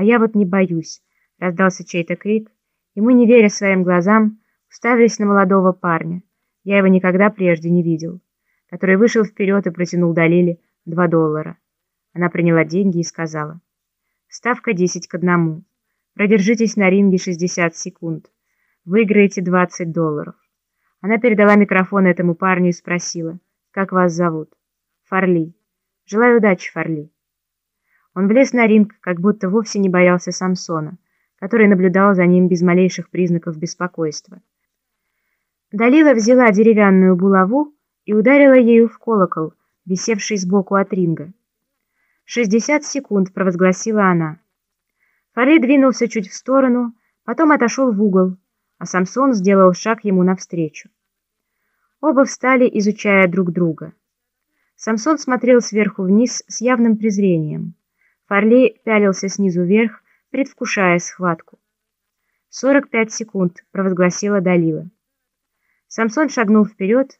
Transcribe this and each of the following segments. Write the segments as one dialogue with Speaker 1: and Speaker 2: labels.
Speaker 1: «А я вот не боюсь», — раздался чей-то крик, и мы, не веря своим глазам, уставились на молодого парня, я его никогда прежде не видел, который вышел вперед и протянул Далиле два доллара. Она приняла деньги и сказала, «Ставка 10 к одному. Продержитесь на ринге 60 секунд. Выиграете 20 долларов». Она передала микрофон этому парню и спросила, «Как вас зовут?» «Фарли. Желаю удачи, Фарли». Он влез на ринг, как будто вовсе не боялся Самсона, который наблюдал за ним без малейших признаков беспокойства. Далила взяла деревянную булаву и ударила ею в колокол, висевший сбоку от ринга. «Шестьдесят секунд», — провозгласила она. Фарли двинулся чуть в сторону, потом отошел в угол, а Самсон сделал шаг ему навстречу. Оба встали, изучая друг друга. Самсон смотрел сверху вниз с явным презрением. Фарли пялился снизу вверх, предвкушая схватку. «Сорок пять секунд», — провозгласила Далила. Самсон шагнул вперед,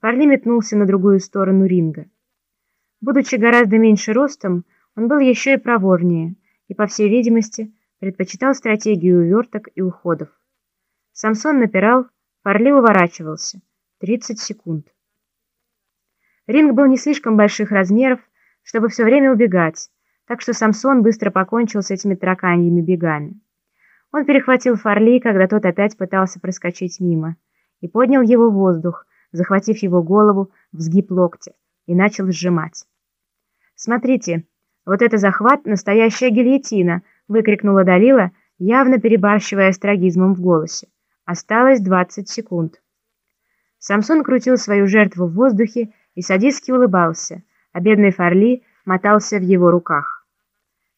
Speaker 1: Фарли метнулся на другую сторону ринга. Будучи гораздо меньше ростом, он был еще и проворнее и, по всей видимости, предпочитал стратегию уверток и уходов. Самсон напирал, Фарли уворачивался. 30 секунд. Ринг был не слишком больших размеров, чтобы все время убегать, так что Самсон быстро покончил с этими тараканьими бегами. Он перехватил Фарли, когда тот опять пытался проскочить мимо, и поднял его в воздух, захватив его голову в сгиб локтя, и начал сжимать. «Смотрите, вот это захват — настоящая гильотина!» — выкрикнула Далила, явно перебарщивая с трагизмом в голосе. Осталось 20 секунд. Самсон крутил свою жертву в воздухе и садистски улыбался, а бедный Фарли мотался в его руках.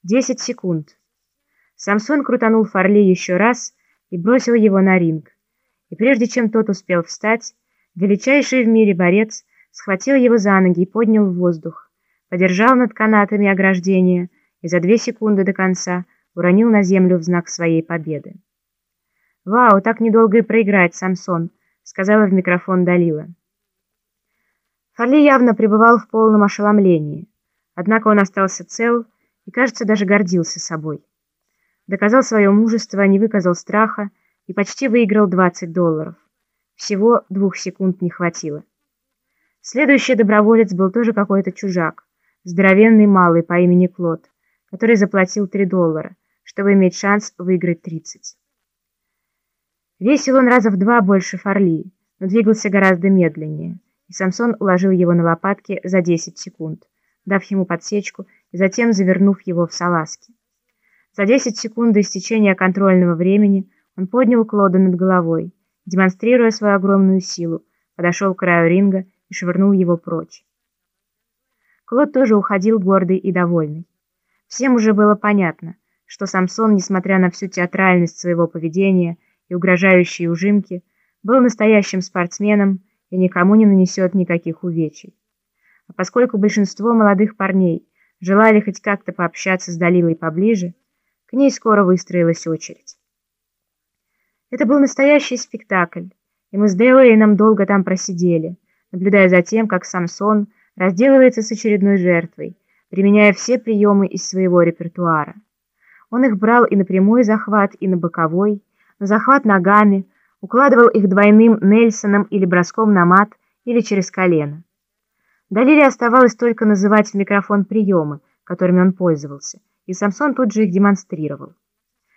Speaker 1: 10 секунд. Самсон крутанул Фарли еще раз и бросил его на ринг. И прежде чем тот успел встать, величайший в мире борец схватил его за ноги и поднял в воздух, подержал над канатами ограждения и за две секунды до конца уронил на землю в знак своей победы. «Вау, так недолго и проиграть, Самсон», — сказала в микрофон Далила. Фарли явно пребывал в полном ошеломлении, однако он остался цел и, кажется, даже гордился собой. Доказал свое мужество, не выказал страха и почти выиграл 20 долларов. Всего двух секунд не хватило. Следующий доброволец был тоже какой-то чужак, здоровенный малый по имени Клод, который заплатил 3 доллара, чтобы иметь шанс выиграть 30. Весил он раза в два больше Фарли, но двигался гораздо медленнее, и Самсон уложил его на лопатки за 10 секунд, дав ему подсечку затем завернув его в салазки. За 10 секунд до истечения контрольного времени он поднял Клода над головой, демонстрируя свою огромную силу, подошел к краю ринга и швырнул его прочь. Клод тоже уходил гордый и довольный. Всем уже было понятно, что Самсон, несмотря на всю театральность своего поведения, и угрожающие ужимки, был настоящим спортсменом и никому не нанесет никаких увечий. А поскольку большинство молодых парней желали хоть как-то пообщаться с Далилой поближе, к ней скоро выстроилась очередь. Это был настоящий спектакль, и мы с Деуэйном долго там просидели, наблюдая за тем, как Самсон разделывается с очередной жертвой, применяя все приемы из своего репертуара. Он их брал и на прямой захват, и на боковой, на захват ногами, укладывал их двойным Нельсоном или броском на мат, или через колено. Далиле оставалось только называть в микрофон приемы, которыми он пользовался, и Самсон тут же их демонстрировал.